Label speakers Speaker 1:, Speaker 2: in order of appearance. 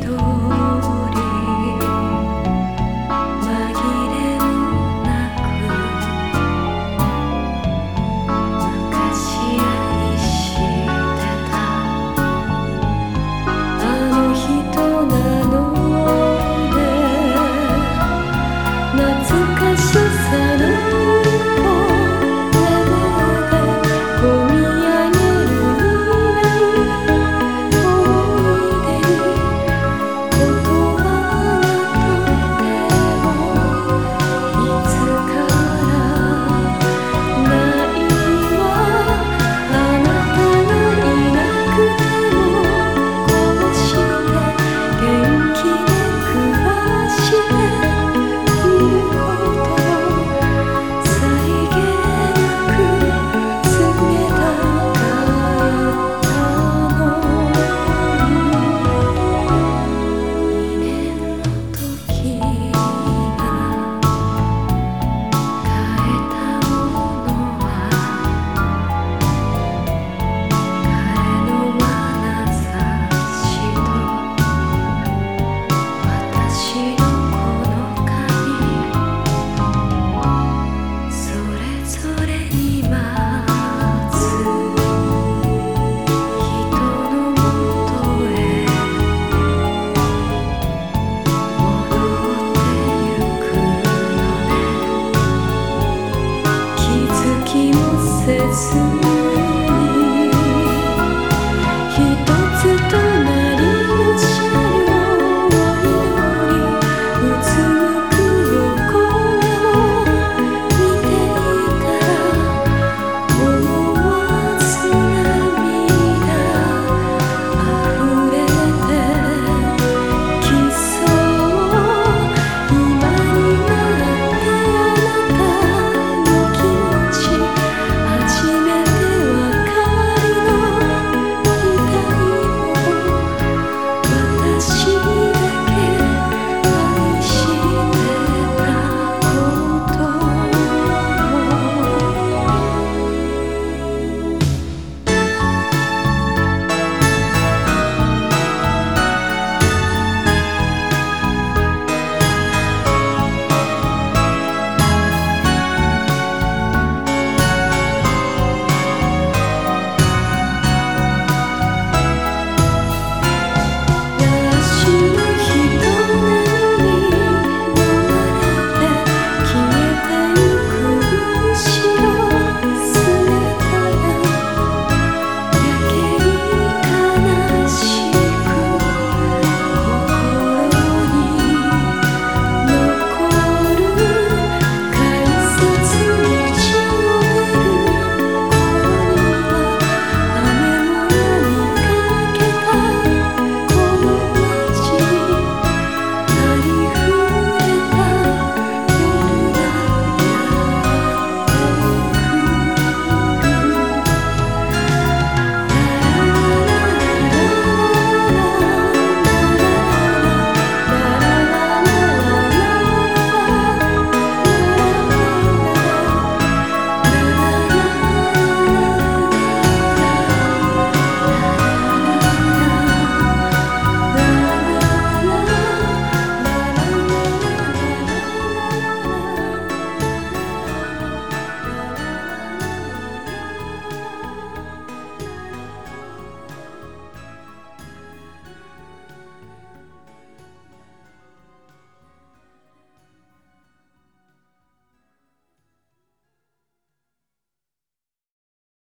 Speaker 1: 都 it's who